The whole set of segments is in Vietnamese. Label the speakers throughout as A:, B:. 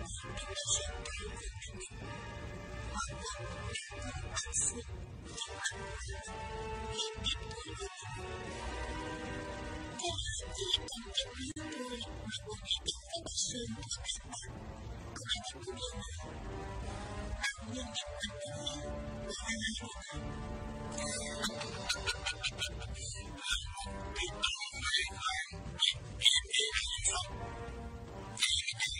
A: 一片片白茫茫，茫茫一片白茫茫，一片白茫茫。在一片片白茫茫，一片白茫茫的雪地上，孤独的我，我望着这片白茫茫，茫茫的雪地上，孤独的我。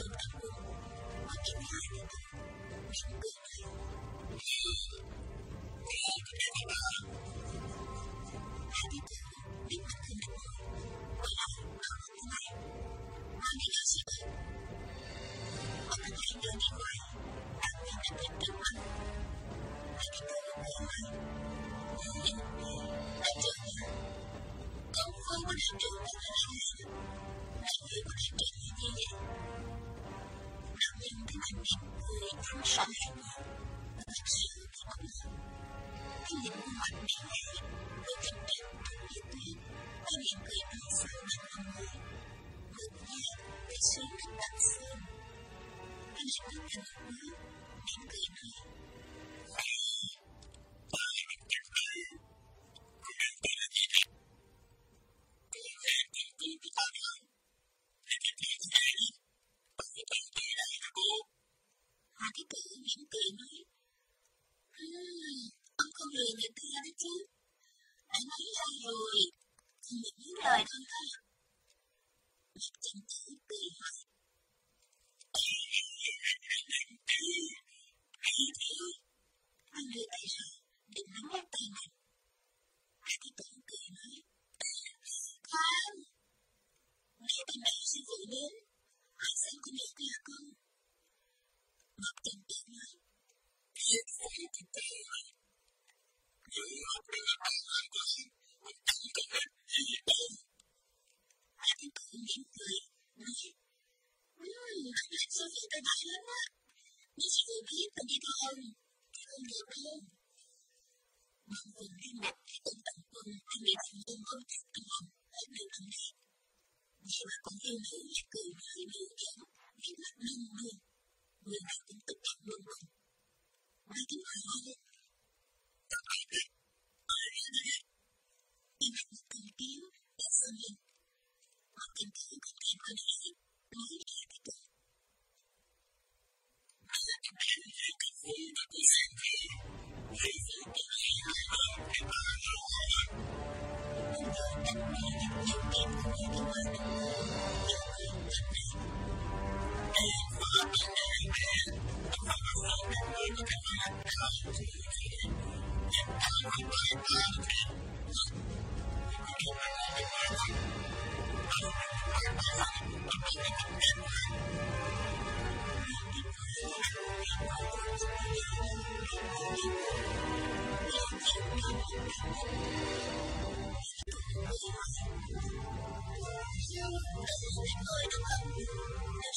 A: 我比他更明白，他比他更明白，他比他更明白，他比他更明白，他比他更明白，他比他更明白，他比他更明白，他比他更明白。他比他更明白。这样的文明可以充实人类，提升国民，进一步文明人类文明的团队，进一步改善人类文明，实现更深层、更深层次的文明。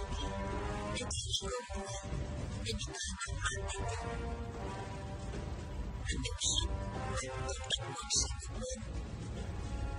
A: 你就是一个谎言，你是一个谎言，个，是一个谎言，你。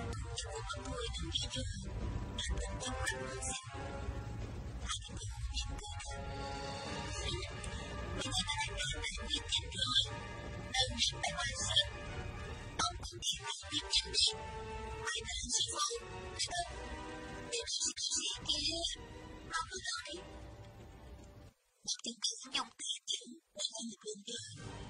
A: 他不顾我的请求，不断纠缠我。我对他恨之入骨，虽然我对他百般忍让，但并不关心。他不停地逃避责任，埋头自罚。他总是说：“我不能理。”我拼命用眼睛和他沟通。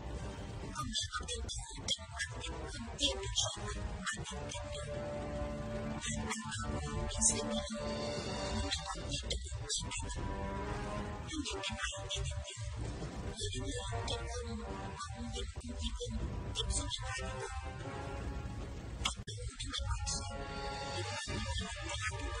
A: 我们天天忙，天天忙，天天忙，天天忙。我们忙，我们忙，我们忙，我们忙。天天忙，天天忙，天天忙，天天忙。我们忙，我们忙，我们忙，我们忙。天天忙，天天忙，天天忙，天天忙。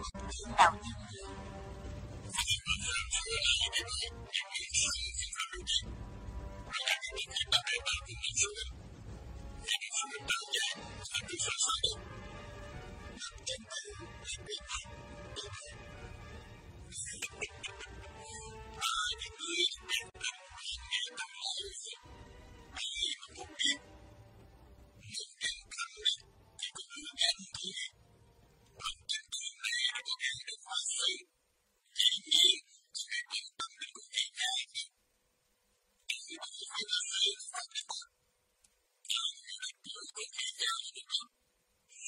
A: Spelt.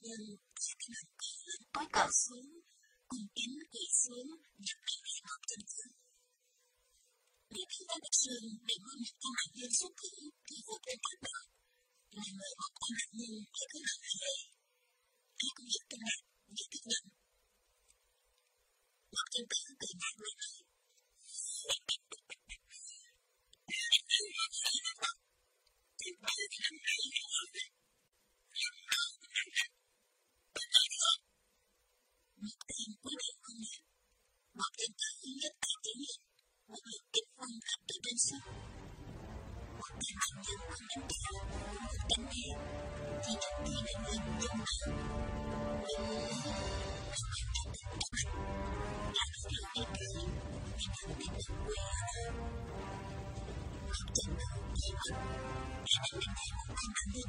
A: 人在跟他讨论报告时，我跟你说要避免某阵子。你听到的是美国某个男人说的对我的担当，因为某个男人爱跟男人，爱跟一个人，一个人。我跟他的男人，对
B: 吧？对吧？对吧？
A: mất tiền quý vị công việc. Một thiên tử hướng dẫn tài chính lực, một lực kinh phong từ bên sau. hoặc tên anh dân quân đánh trả, một lực đánh nghề, thì tất nhiên là người dân ta. Nhưng mà, không phải tất cả các mặt. Đã có điều đi cười, thì thằng biết được quê ở đâu. Một chân cầu, thì mất, đã đánh đánh đánh một anh anh dân.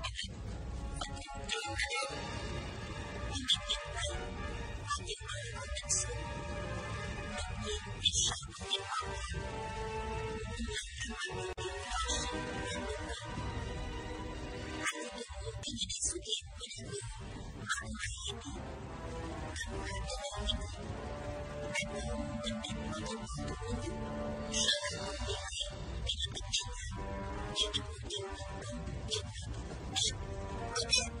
A: Okay.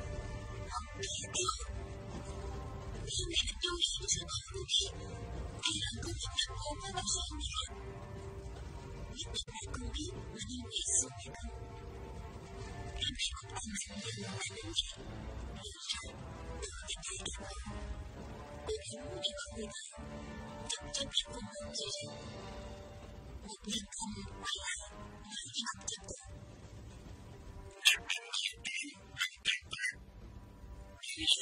A: 别的。妹妹的丢脸是他的事，别人跟我们无关的事情。你本来故意瞒着你苏一哥，让他们进行夜游的那天，你一直都没陪他们。我凭目的回来，等着你过问别人。我不认真，回来，我一直等着。这
B: 真是别人来陪。Никогда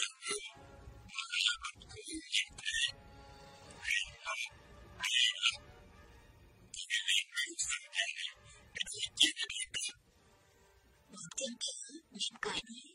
A: не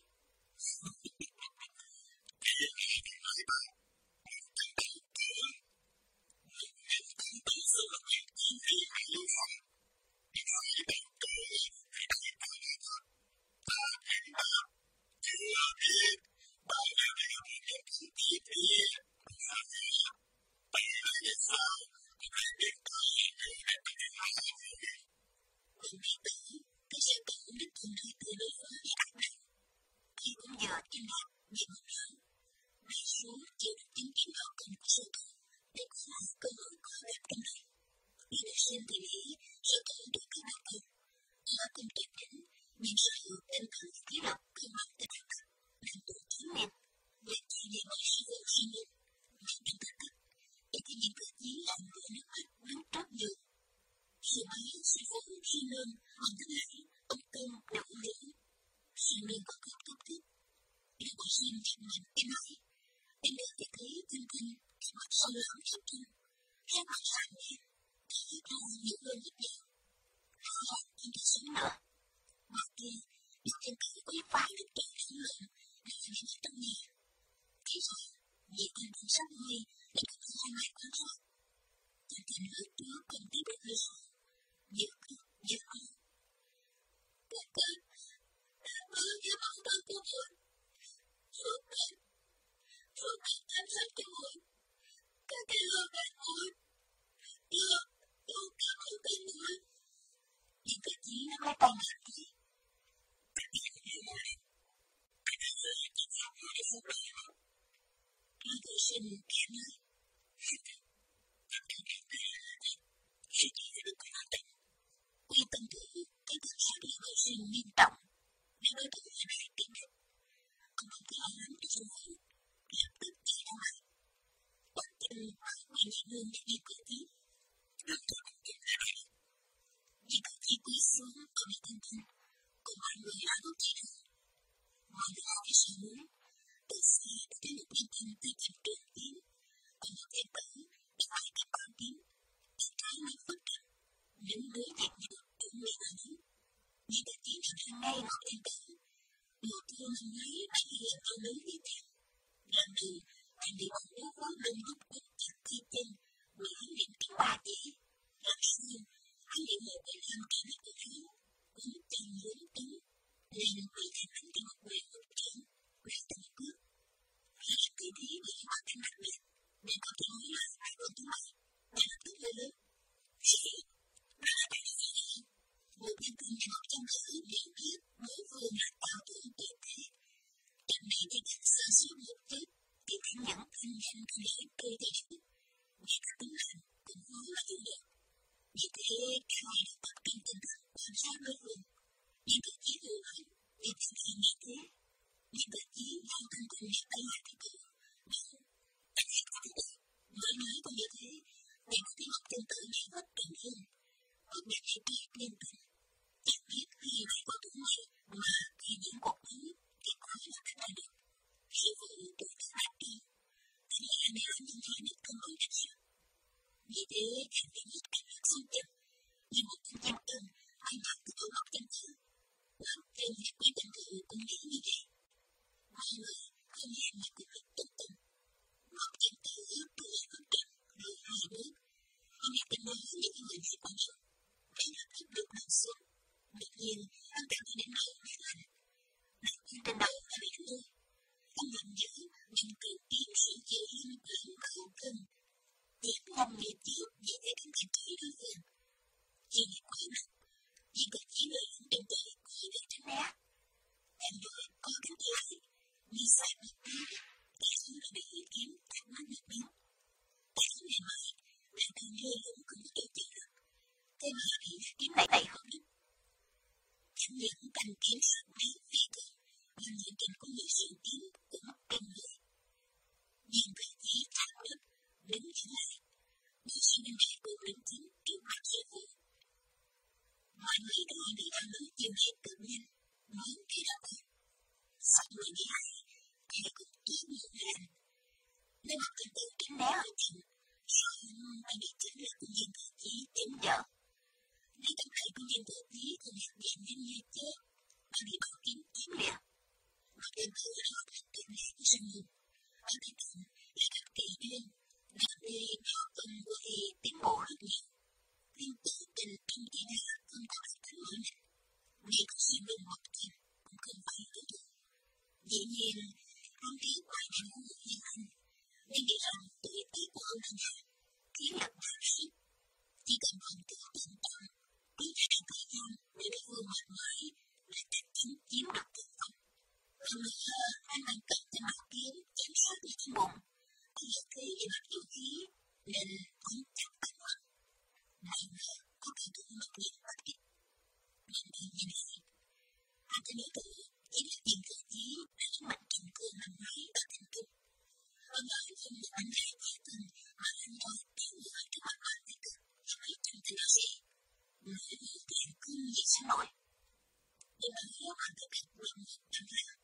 A: Just really be good. nhưng từ tiến sĩ chỉ hiên hưởng khẩu kinh. Việc làm nghiệp trước chỉ để kinh kịch thấy đôi vàng. Chỉ để quay mặt, chỉ có chỉ lời hướng trên đời của để tránh đá. Em vừa có kính thấy, như sai mặt đá, ta xuống là bị hiến kiếm thẳng mắt mặt biến. Ta xuống ngày mai, bạn thường rơi lũng cũng tôi chịu được. Thế mà bị kiếm lại tay không được. Chẳng những cần kiếm sắc biến phi thường nhưng người tình của người sự của một con người. Nhìn vị trí thẳng đất, đứng trở lại, người sĩ đang hãy cô đứng chính trước mặt sư phụ. Mọi người đó bị đau đớn chiều hết tự nhiên, muốn khi đó Xong người bị hại, thầy cũng kiếm nhiều lần. Nên một tình tự kiếm đá ở chừng, rồi anh biết chính là công viên tự chí tím dở. Nếu tâm phải công viên tự chí thì hiện diện như như chết, mà bị bảo kiếm kiếm liền. Mà tên thử là học hành tình lệ của sinh hùng. Ở bên cạnh là các kỳ duyên, đặc nên họ tuân người tiến bộ rất nhiều. Nhưng tự tình trong kỹ năng không có được tính mới này. Vì có gì mình một kim, cũng không phải đối thủ. Dĩ nhiên, con trí ngoài năng như anh, nên nghĩ rằng tuổi tác của ông đang hạ, khiến lược đạo sĩ. Chỉ cần phòng tử tận tâm, cứ ra thời gian để đối phương mệt mỏi là chắc chắn chiếm được tự phong. Hơn nữa, anh đang cần tìm mặt kiếm chém sát như trong bụng, thì giờ khi về mặt vũ khí, nên cũng chắc bắn mặt. May mà có thể thủ một nhìn bất kích. Nên thì như này, anh có nữ tử chỉ là tiền cơ chí để mạnh kim cương năm máy ở thành kinh. Hơn nữa không được anh hai quá từng mà anh đòi tiêu người trước mặt bạn tích cực hỏi trong tình đó gì. Nói như tiền cương gì sẽ nổi. Nhưng mà nếu anh có cách làm một ra,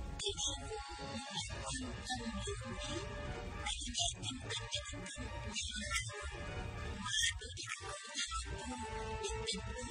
A: Thank you.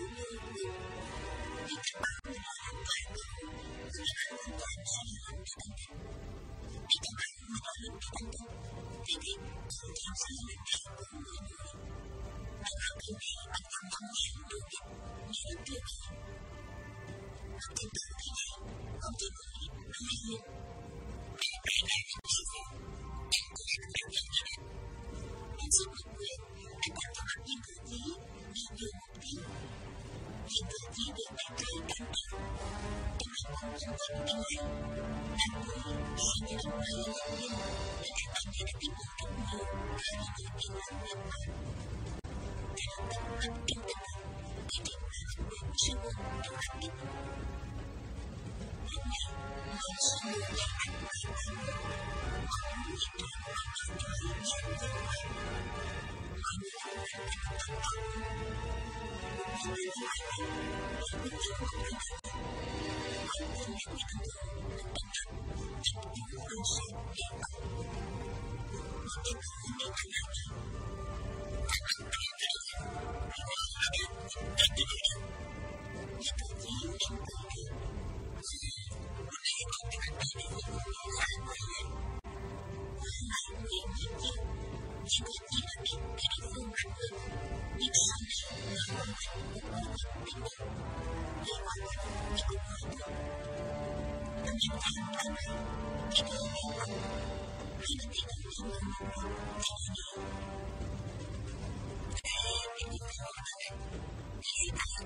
A: Thank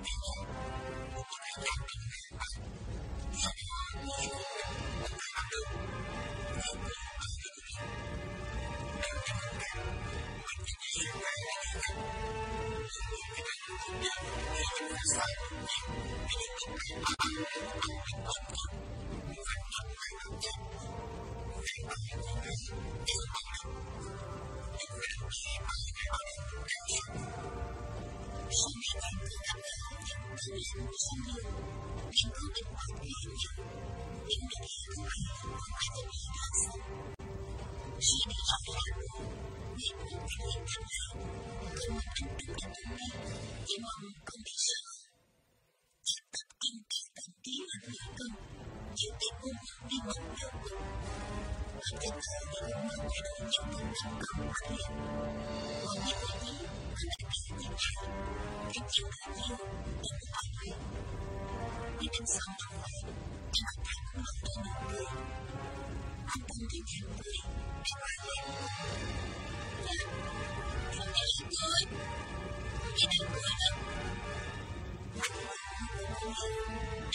A: you. 朋友，我们的祝福，我们的祝福，我们的心，我们的信念，我们的爱，我们的向往，我们的追求，我们的梦想，我们的追求，我们的梦想，我们的追求，我们的梦想。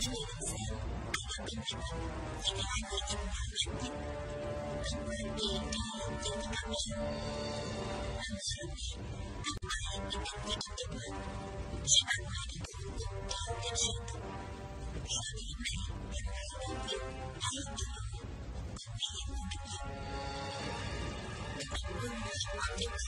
A: 因为没有钱，爸爸拼命工作，却买不起一辆车。因为没有钱，妈妈拼命工作，却买不起一套房子。因为没有钱，爷爷拼命工作，却买不起一辆车。因为没有钱，奶奶拼命工作，却买不起一套房子。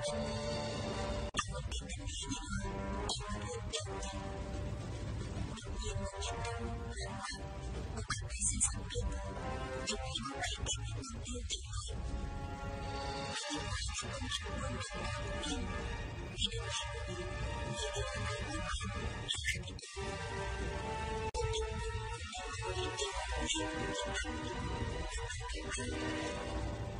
A: 我比你年长，比我更懂。你比我不简单，我比你更聪明。你比我更聪明，我比你更厉害。我比你更聪明，我比你更厉害。我比你更聪明，我比你更厉害。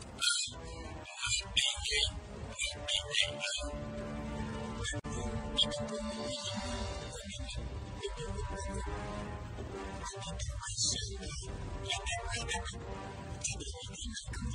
A: 你要问问，我面对上帝，来面对他们，真的已经很困难。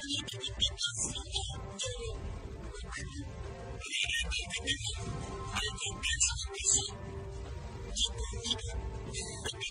A: C'est un peu plus important. C'est un peu plus important. C'est un peu plus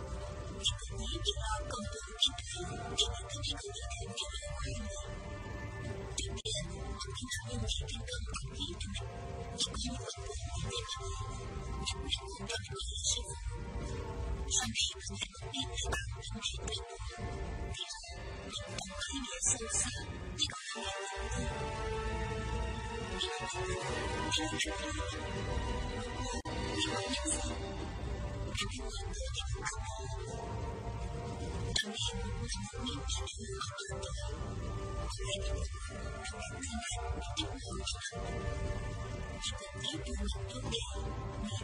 A: 一个尼泊尔恐怖分子，因为这个事件丢了工作。今天，我们讨论的是当今国际的，一个恐怖分子，一个恐怖分子的新闻。上面我们看到，尼泊尔的恐怖分子，他公开宣称，这个恐怖分子，这个恐怖分子，这个恐怖分，天天在等，天天在等，天天在等，天天在等，天天在等，天天在等，天天在等，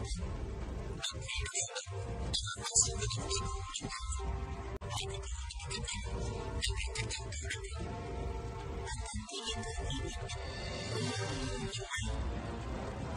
A: 天天在等，天天在等。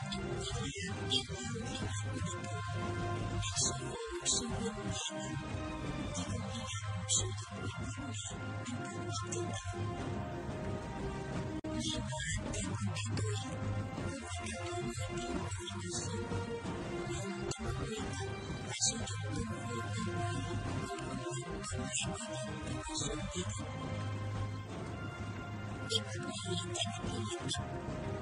A: 我的脸因为有你而变得不同，你的笑容使我变得不同，你的微笑使我变得不同，你的目光使我变得不同，你的声音使我变得不同，你的微笑使我变得不同，你的声音使我变得不同，你的微笑使我变得不同，你的声音使我变得不同。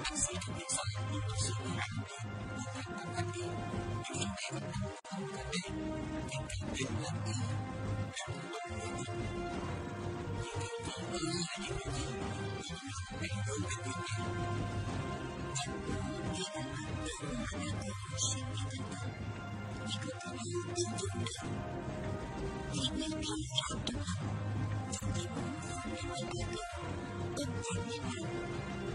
A: 蓝色的水，绿色的山，红红的太阳，红红的太阳。美丽的姑娘，美丽的姑娘，美丽的姑娘。阳光照耀着大地，阳光照耀着大地，阳光照耀着大地。幸福的家，幸福的家，幸福的家。幸福的家，幸福的家，幸福的家。幸福的家，幸福的家，幸福的家。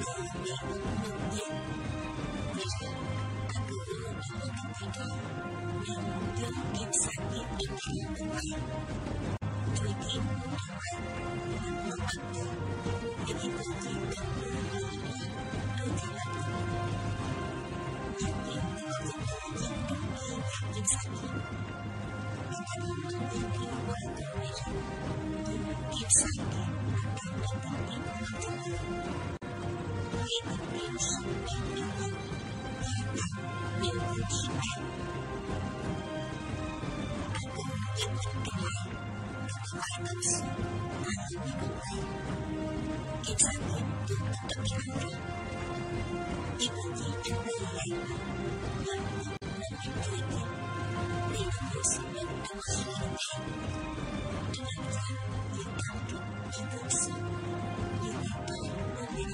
A: 四、五、六、七，八、九、十、十一、十二、十三、十四、十五、十六、十七、十八、十九、二十。二十一点，二十二点，二十三点，二十四点，二十五点，二十六点，二十七点，二十八点，二十九点，三十点。一般年轻人都是因为爱你一般年轻人都是因为爱你一般年轻人爱你一般年轻人都是因为爱爱你一般年轻人都是因为爱爱你一般年轻人都是因为爱爱 Quý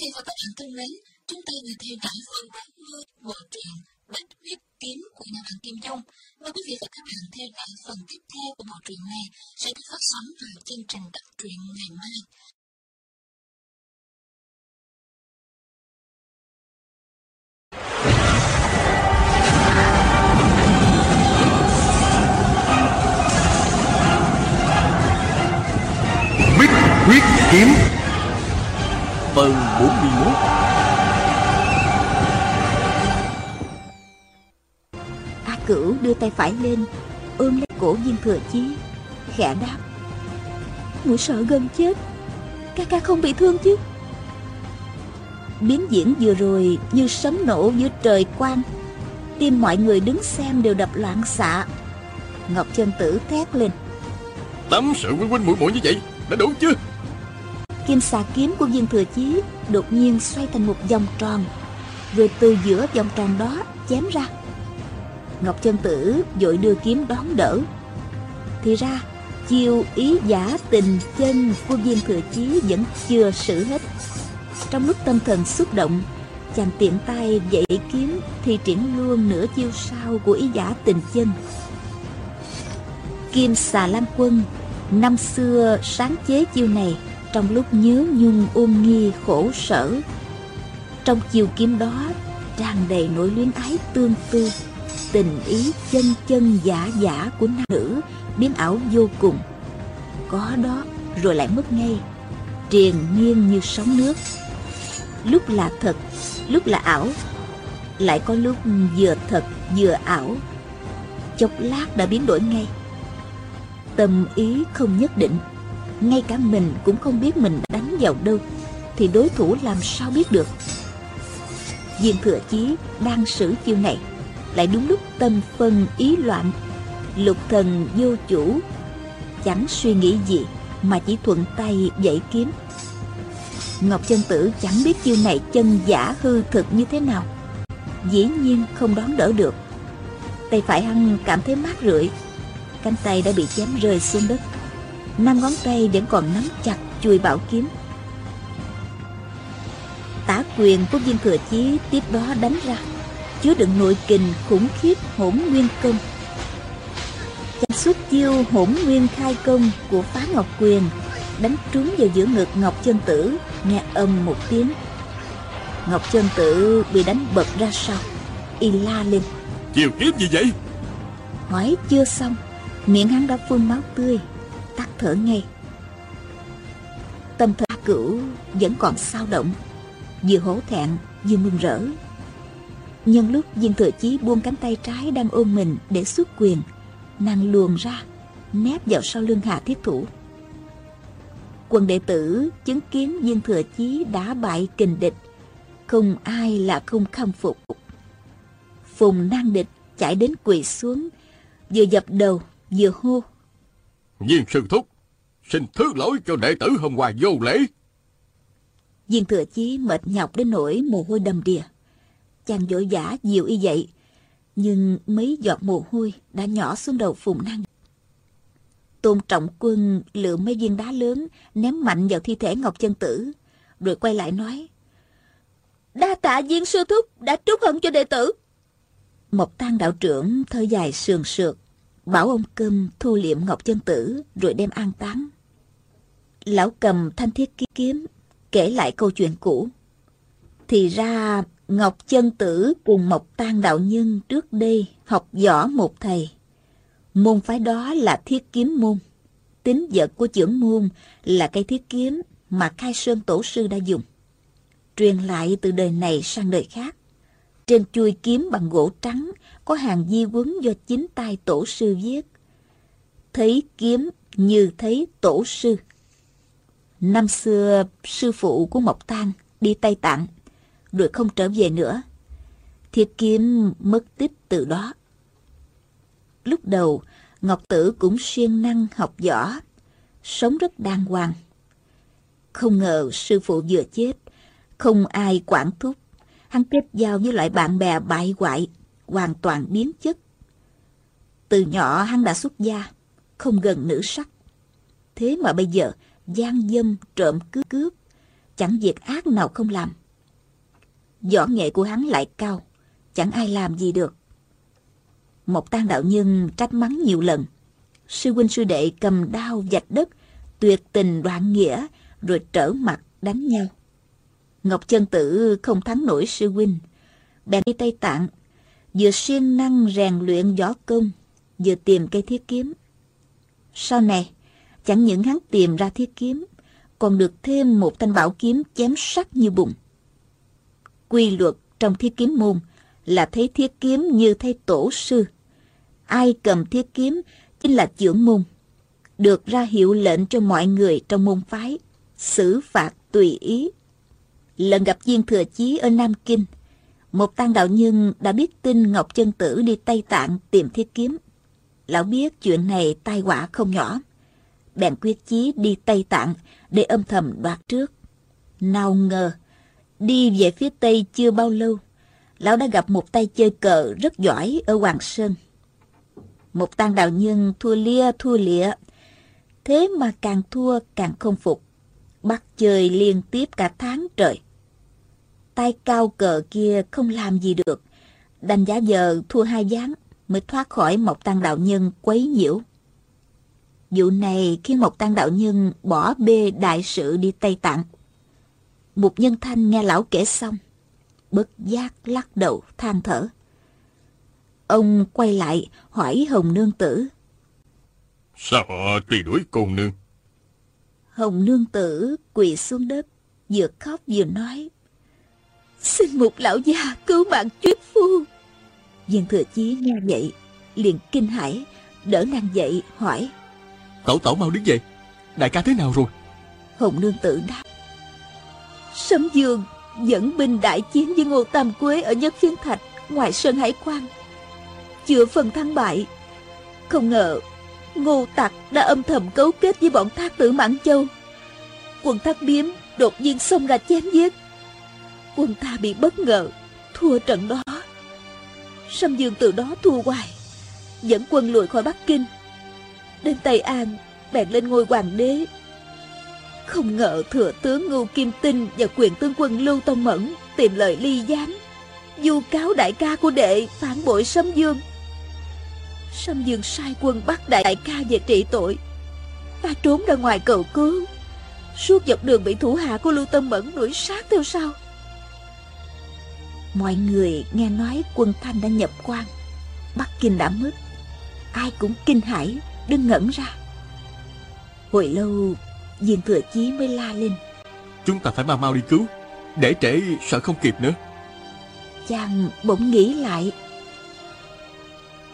A: vị và các bạn thân mến, chúng ta vừa theo dõi phần 40 bộ truyện Bạch huyết kiếm của nhà văn Kim Dung. Mời quý vị và các bạn theo dõi phần tiếp theo của bộ truyện này sẽ được phát sóng vào chương trình đọc truyện ngày mai. Bích
C: huyết kiếm Phần 41
D: Cửu đưa tay phải lên Ôm lấy cổ viên thừa chí Khẽ đáp. Mũi sợ gần chết Ca ca không bị thương chứ? Biến diễn vừa rồi Như sấm nổ giữa trời quang Tim mọi người đứng xem đều đập loạn xạ. Ngọc chân tử thét lên.
E: Tắm sự huynh huynh muội muội như vậy Đã đủ chưa
D: Kim xà kiếm của viên thừa chí Đột nhiên xoay thành một vòng tròn Rồi từ giữa vòng tròn đó chém ra Ngọc chân tử vội đưa kiếm đón đỡ. Thì ra, chiêu ý giả tình chân của viên thừa chí vẫn chưa xử hết. Trong lúc tâm thần xúc động, Chàng tiện tay dậy kiếm Thì triển luôn nửa chiêu sau của ý giả tình chân Kim xà lan quân, Năm xưa sáng chế chiêu này, Trong lúc nhớ nhung ôm nghi khổ sở. Trong chiêu kiếm đó, tràn đầy nỗi luyến ái tương tư. Tình ý chân chân giả giả của nam nữ, Biến ảo vô cùng. Có đó, rồi lại mất ngay, Triền miên như sóng nước. Lúc là thật, Lúc là ảo, Lại có lúc vừa thật vừa ảo. Chốc lát đã biến đổi ngay. Tâm ý không nhất định, Ngay cả mình cũng không biết mình đánh vào đâu, Thì đối thủ làm sao biết được? Viên thừa chí đang xử chiêu này. Lại đúng lúc tâm phân ý loạn. Lục thần vô chủ, Chẳng suy nghĩ gì Mà chỉ thuận tay dạy kiếm. Ngọc chân tử chẳng biết chiêu này chân giả hư thực như thế nào. Dĩ nhiên không đón đỡ được. Tay phải hắn cảm thấy mát rượi, Cánh tay đã bị chém rơi xuống đất. Năm ngón tay vẫn còn nắm chặt chuôi bảo kiếm. Tả quyền của viên thừa chí tiếp đó đánh ra. Chứa đựng nội kình khủng khiếp hỗn nguyên công. Chàng xuất chiêu hỗn nguyên khai công của phá ngọc quyền Đánh trúng vào giữa ngực Ngọc Chân Tử Nghe âm một tiếng. Ngọc Chân Tử bị đánh bật ra sau Y la lên.
E: Chiều kiếm gì vậy?
D: Hỏi chưa xong Miệng hắn đã phun máu tươi Tắt thở ngay. Tâm thần cửu vẫn còn sao động Vừa hổ thẹn vừa mừng rỡ Nhân lúc viên thừa chí buông cánh tay trái đang ôm mình để xuất quyền Nàng luồn ra Nép vào sau lưng hạ thiết thủ. Quân đệ tử chứng kiến viên thừa chí đã bại kình địch Không ai là không khâm phục. Phùng năng địch chạy đến quỳ xuống Vừa dập đầu vừa hô.
E: Viên sư thúc Xin thứ lỗi cho đệ tử hôm qua vô lễ.
D: Viên thừa chí mệt nhọc đến nỗi mồ hôi đầm đìa Chàng vội vã dịu y dậy. Nhưng mấy giọt mồ hôi đã nhỏ xuống đầu phùng năng. Tôn trọng quân lựa mấy viên đá lớn, Ném mạnh vào thi thể Ngọc Chân Tử, Rồi quay lại nói, Đa tạ viên sư thúc đã trút hận cho đệ tử. Mộc Tang đạo trưởng thở dài sườn sượt, Bảo ông Câm thu liệm Ngọc Chân Tử Rồi đem an táng. Lão cầm thanh thiết kiếm Kể lại câu chuyện cũ. Thì ra Ngọc Chân Tử cùng Mộc Tan đạo nhân trước đây học võ một thầy. Môn phái đó là thiết kiếm môn. Tính vật của trưởng môn là cây thiết kiếm mà Khai Sơn Tổ sư đã dùng. Truyền lại từ đời này sang đời khác. Trên chuôi kiếm bằng gỗ trắng có hàng di quấn do chính tay tổ sư viết. Thấy kiếm như thấy tổ sư. Năm xưa, sư phụ của Mộc Tang đi Tây Tạng, rồi không trở về nữa. Thiết kiếm mất tích từ đó. Lúc đầu, Ngọc Tử cũng siêng năng học võ, sống rất đàng hoàng. Không ngờ sư phụ vừa chết, không ai quản thúc. Hắn kết giao với loại bạn bè bại hoại, hoàn toàn biến chất. Từ nhỏ hắn đã xuất gia, không gần nữ sắc. Thế mà bây giờ, gian dâm, trộm cướp cướp, chẳng việc ác nào không làm. Võ nghệ của hắn lại cao, chẳng ai làm gì được. Một tan đạo nhân trách mắng nhiều lần. Sư huynh sư đệ cầm đao vạch đất, tuyệt tình đoạn nghĩa, rồi trở mặt đánh nhau. Ngọc Chân Tử không thắng nổi sư huynh, bèn đi Tây Tạng, vừa siêng năng rèn luyện võ công, vừa tìm cây thiết kiếm. Sau này, chẳng những hắn tìm ra thiết kiếm, còn được thêm một thanh bảo kiếm chém sắc như bụng. Quy luật trong thiết kiếm môn là thấy thiết kiếm như thấy tổ sư. Ai cầm thiết kiếm chính là trưởng môn, được ra hiệu lệnh cho mọi người trong môn phái, xử phạt tùy ý. Lần gặp viên thừa chí ở Nam Kinh, một tăng đạo nhân đã biết tin Ngọc Chân Tử đi Tây Tạng tìm thiết kiếm. Lão biết chuyện này tai họa không nhỏ. Bèn quyết chí đi Tây Tạng để âm thầm đoạt trước. Nào ngờ, đi về phía Tây chưa bao lâu, lão đã gặp một tay chơi cờ rất giỏi ở Hoàng Sơn. Một tăng đạo nhân thua lia thua lịa, thế mà càng thua càng không phục. Bắt chơi liên tiếp cả tháng trời. Tay cao cờ kia không làm gì được, đành giá giờ thua hai gián mới thoát khỏi một tăng đạo nhân quấy nhiễu. Vụ này khiến một tăng đạo nhân bỏ bê đại sự đi Tây Tạng. Một nhân thanh nghe lão kể xong, bất giác lắc đầu than thở. Ông quay lại hỏi Hồng Nương Tử.
E: Sao họ truy đuổi cô nương?
D: Hồng Nương Tử quỳ xuống đất, vừa khóc vừa nói. Xin một lão già cứu mạng chuyết phu. Viên thừa chí nghe vậy, liền kinh hãi, đỡ nàng dậy, hỏi.
C: Tẩu tẩu mau đứng dậy, đại ca thế nào rồi?
D: Hồng Nương Tử đáp. Sấm Dương dẫn binh đại chiến với Ngô Tam Quế ở Nhất Phiên Thạch, ngoài Sơn Hải Quan. Chưa phần thắng bại, không ngờ Ngô Tặc đã âm thầm cấu kết với bọn thác tử Mãn Châu. Quân thác biếm đột nhiên xông ra chém giết. Quân ta bị bất ngờ, thua trận đó. Sâm Dương từ đó thua hoài, dẫn quân lùi khỏi Bắc Kinh. Đến Tây An, bèn lên ngôi hoàng đế. Không ngờ thừa tướng Ngưu Kim Tinh và quyền tướng quân Lưu Tông Mẫn tìm lời ly gián, du cáo đại ca của đệ phản bội Sâm Dương. Sâm Dương sai quân bắt đại ca về trị tội. Ta trốn ra ngoài cầu cứu. Suốt dọc đường bị thủ hạ của Lưu Tông Mẫn đuổi sát theo sau. Mọi người nghe nói quân Thanh đã nhập quan Bắc Kinh đã mất Ai cũng kinh hãi Đừng ngẩn ra Hồi lâu Viên thừa chí mới la lên.
C: Chúng ta phải mau mau đi cứu Để trễ sợ không kịp nữa.
D: Chàng bỗng nghĩ lại.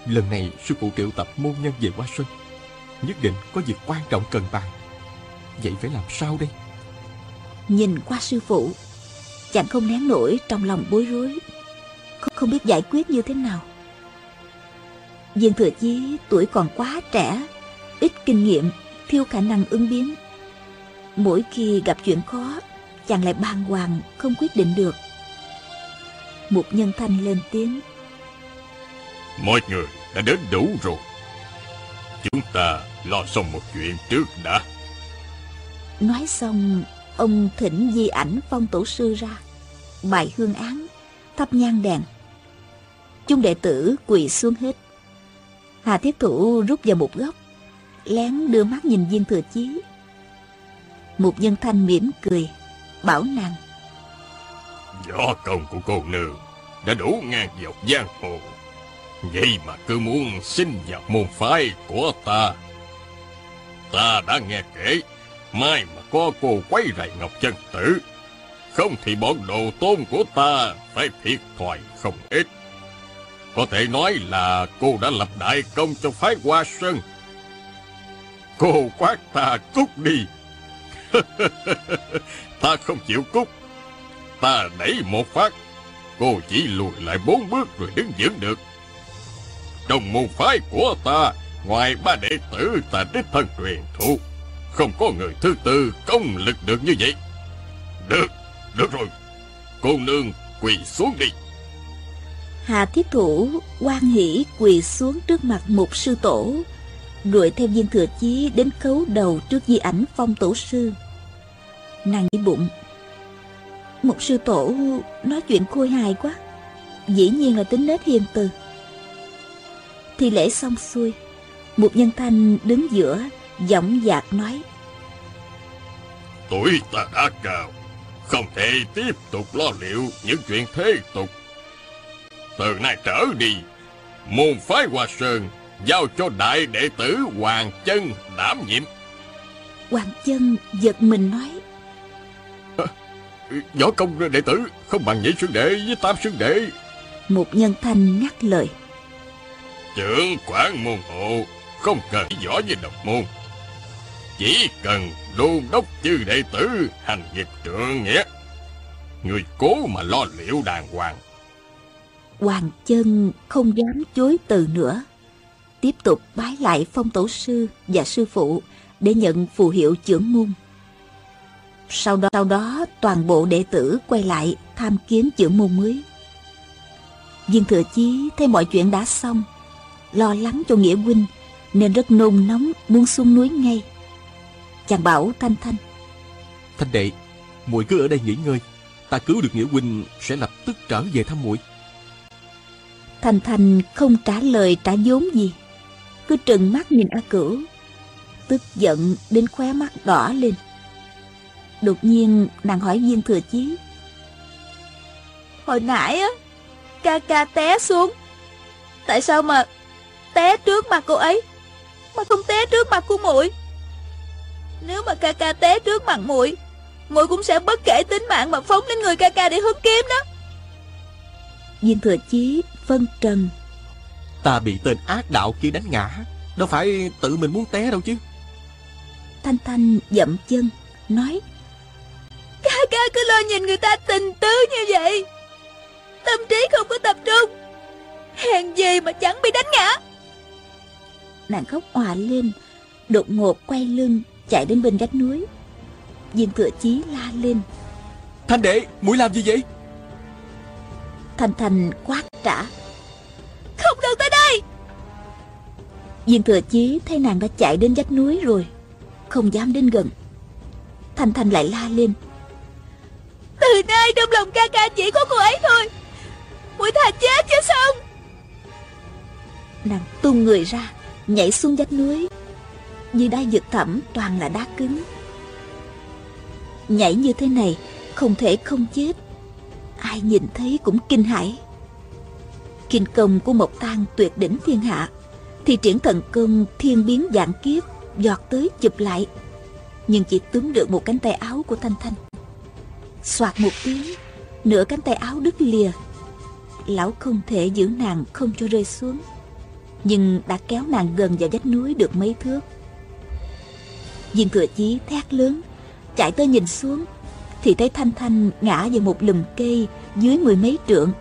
C: Lần này sư phụ triệu tập môn nhân về Hoa Xuân. Nhất định có việc quan trọng cần bàn. Vậy phải làm sao đây?
D: Nhìn qua sư phụ Chàng không nén nổi trong lòng bối rối. Không, không biết giải quyết như thế nào. Viên thừa chí tuổi còn quá trẻ Ít kinh nghiệm Thiếu khả năng ứng biến Mỗi khi gặp chuyện khó Chàng lại bàng hoàng Không quyết định được. Một nhân thanh lên tiếng.
E: Mọi người đã đến đủ rồi. Chúng ta lo xong một chuyện trước đã.
D: Nói xong Ông thỉnh di ảnh phong tổ sư ra Bài hương án Thắp nhang đèn. Chúng đệ tử quỳ xuống hết. Hà Thiết Thủ rút vào một góc Lén đưa mắt nhìn viên thừa chí một nhân thanh mỉm cười, Bảo nàng.
E: Võ công của cô nương Đã đủ ngang dọc giang hồ. Vậy mà cứ muốn xin vào môn phái của ta. Ta đã nghe kể, Mai mà có cô quay lại Ngọc Chân Tử, Không thì bọn đồ tôn của ta Phải thiệt thòi không ít. Có thể nói là cô đã lập đại công cho phái Hoa Sơn. Cô quát ta cút đi. ta không chịu cút. Ta đẩy một phát, cô chỉ lùi lại bốn bước rồi đứng vững được. Trong môn phái của ta, ngoài ba đệ tử ta đích thân truyền thụ, không có người thứ tư công lực được như vậy. Được, được rồi. Cô nương quỳ xuống đi.
D: Hà thiết thủ quan hỷ quỳ xuống trước mặt một sư tổ đuổi theo viên thừa chí đến khấu đầu trước di ảnh phong tổ sư nàng nghĩ bụng. Một sư tổ nói chuyện khôi hài quá. Dĩ nhiên là tính nết hiền từ. Thì lễ xong xuôi một nhân thanh đứng giữa giọng dạc nói.
E: Tuổi ta đã cao không thể tiếp tục lo liệu những chuyện thế tục. Từ nay trở đi môn phái hoa sơn giao cho đại đệ tử hoàng chân đảm nhiệm.
D: Hoàng chân giật mình nói
E: võ công đệ tử không bằng nhị xương đệ với tam xương đệ.
D: Một nhân thanh ngắt lời.
E: Trưởng quản môn hộ không cần võ với độc môn. Chỉ cần đôn đốc chư đệ tử hành nghiệp trượng nghĩa. Người cố mà lo liệu đàng hoàng.
D: Hoàng chân không dám chối từ nữa. Tiếp tục bái lại phong tổ sư và sư phụ để nhận phù hiệu trưởng môn sau đó, sau đó toàn bộ đệ tử quay lại tham kiến trưởng môn mới. Viên thừa chí thấy mọi chuyện đã xong lo lắng cho nghĩa huynh nên rất nôn nóng muốn xuống núi ngay. Chàng bảo thanh thanh
C: thanh đệ muội cứ ở đây nghỉ ngơi ta cứu được nghĩa huynh sẽ lập tức trở về thăm muội.
D: Thanh thanh không trả lời trả vốn gì cứ trừng mắt nhìn a cửu tức giận đến khóe mắt đỏ lên đột nhiên nàng hỏi viên thừa chí. Hồi nãy á ca ca té xuống. Tại sao mà té trước mặt cô ấy? Mà không té trước mặt của muội. Nếu mà ca ca té trước mặt muội muội cũng sẽ bất kể tính mạng mà phóng đến người ca ca để hút kiếm đó. Viên thừa chí phân trần.
C: Ta bị tên ác đạo kia đánh ngã Đâu phải tự mình muốn té đâu chứ.
D: Thanh Thanh dậm chân Nói Ca cứ lo nhìn người ta tình tứ như vậy. Tâm trí không có tập trung. Hèn gì mà chẳng bị đánh ngã. Nàng khóc òa lên Đột ngột quay lưng Chạy đến bên vách núi. Viên thừa chí la lên.
C: Thanh đệ, mũi làm gì vậy?
D: Thanh Thanh quát trả. Không được tới đây. Viên thừa chí thấy nàng đã chạy đến vách núi rồi Không dám đến gần. Thanh Thanh lại la lên từ nay trong lòng ca ca chỉ có cô ấy thôi. Mũi thà chết cho xong Nàng tung người ra, Nhảy xuống vách núi. Như đai vực thẳm, toàn là đá cứng. Nhảy như thế này, Không thể không chết. Ai nhìn thấy cũng kinh hãi. Kinh công của Mộc Tang tuyệt đỉnh thiên hạ, Thì triển thần công thiên biến dạng kiếp, Giọt tới chụp lại. Nhưng chỉ túm được một cánh tay áo của Thanh Thanh. Xoạt một tiếng, Nửa cánh tay áo đứt lìa. Lão không thể giữ nàng không cho rơi xuống, Nhưng đã kéo nàng gần vào vách núi được mấy thước. Viên thừa chí thét lớn, Chạy tới nhìn xuống, Thì thấy Thanh Thanh ngã vào một lùm cây Dưới mười mấy trượng.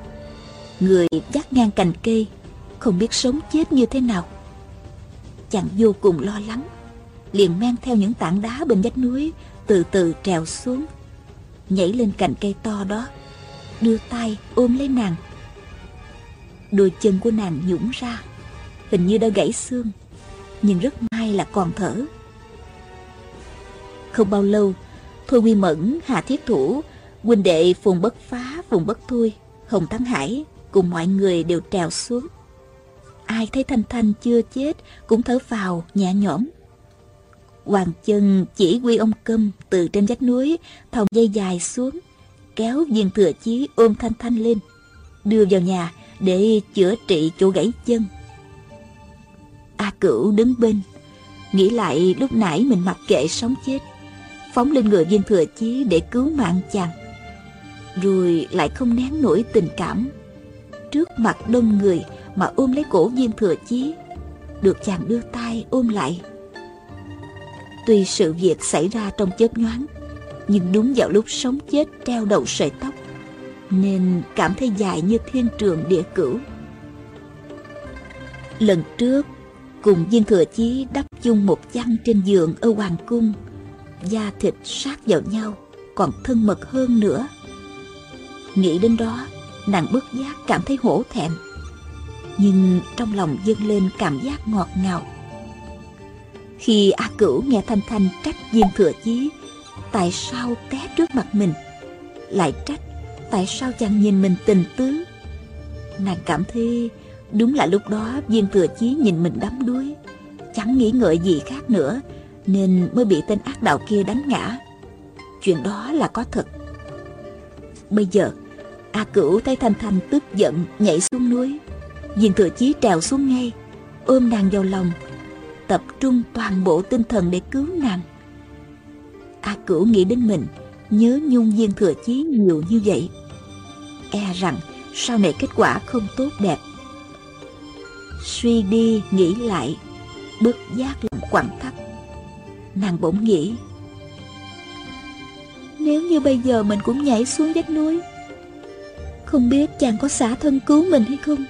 D: Người dắt ngang cành cây, Không biết sống chết như thế nào. Chàng vô cùng lo lắng, Liền men theo những tảng đá bên vách núi Từ từ trèo xuống. Nhảy lên cành cây to đó Đưa tay ôm lấy nàng Đôi chân của nàng nhũng ra Hình như đã gãy xương Nhưng rất may là còn thở Không bao lâu Thôi Quy Mẫn, Hà Thiết Thủ huynh đệ Phùng Bất Phá, Phùng Bất Thui, Hồng Thắng Hải cùng mọi người đều trèo xuống. Ai thấy Thanh Thanh chưa chết cũng thở phào nhẹ nhõm. Hoàng chân chỉ huy ông câm từ trên vách núi thòng dây dài xuống, kéo viên thừa chí ôm Thanh Thanh lên, đưa vào nhà để chữa trị chỗ gãy chân. A Cửu đứng bên, nghĩ lại lúc nãy mình mặc kệ sống chết, phóng lên người viên thừa chí để cứu mạng chàng. Rồi lại không nén nổi tình cảm trước mặt đông người mà ôm lấy cổ viên thừa chí được chàng đưa tay ôm lại Tuy sự việc xảy ra trong chớp nhoáng, Nhưng đúng vào lúc sống chết treo đầu sợi tóc, Nên cảm thấy dài như thiên trường địa cửu. Lần trước, Cùng viên thừa chí đắp chung một chăn trên giường ở Hoàng Cung, Da thịt sát vào nhau, Còn thân mật hơn nữa. Nghĩ đến đó, Nàng bất giác cảm thấy hổ thẹn, Nhưng trong lòng dâng lên cảm giác ngọt ngào khi A Cửu nghe Thanh Thanh trách Diêm Thừa Chí, Tại sao té trước mặt mình? Lại trách Tại sao chẳng nhìn mình tình tứ? Nàng cảm thấy Đúng là lúc đó Diêm Thừa Chí nhìn mình đắm đuối, Chẳng nghĩ ngợi gì khác nữa, Nên mới bị tên ác đạo kia đánh ngã. Chuyện đó là có thật. Bây giờ, A Cửu thấy Thanh Thanh tức giận Nhảy xuống núi. Diêm Thừa Chí trèo xuống ngay, Ôm nàng vào lòng tập trung toàn bộ tinh thần để cứu nàng. A Cửu nghĩ đến mình, nhớ nhung viên thừa chí nhiều như vậy. E rằng sau này kết quả không tốt đẹp. Suy đi nghĩ lại, bất giác lòng quặn thắt. Nàng bỗng nghĩ, nếu như bây giờ mình cũng nhảy xuống vách núi, không biết chàng có xả thân cứu mình hay không?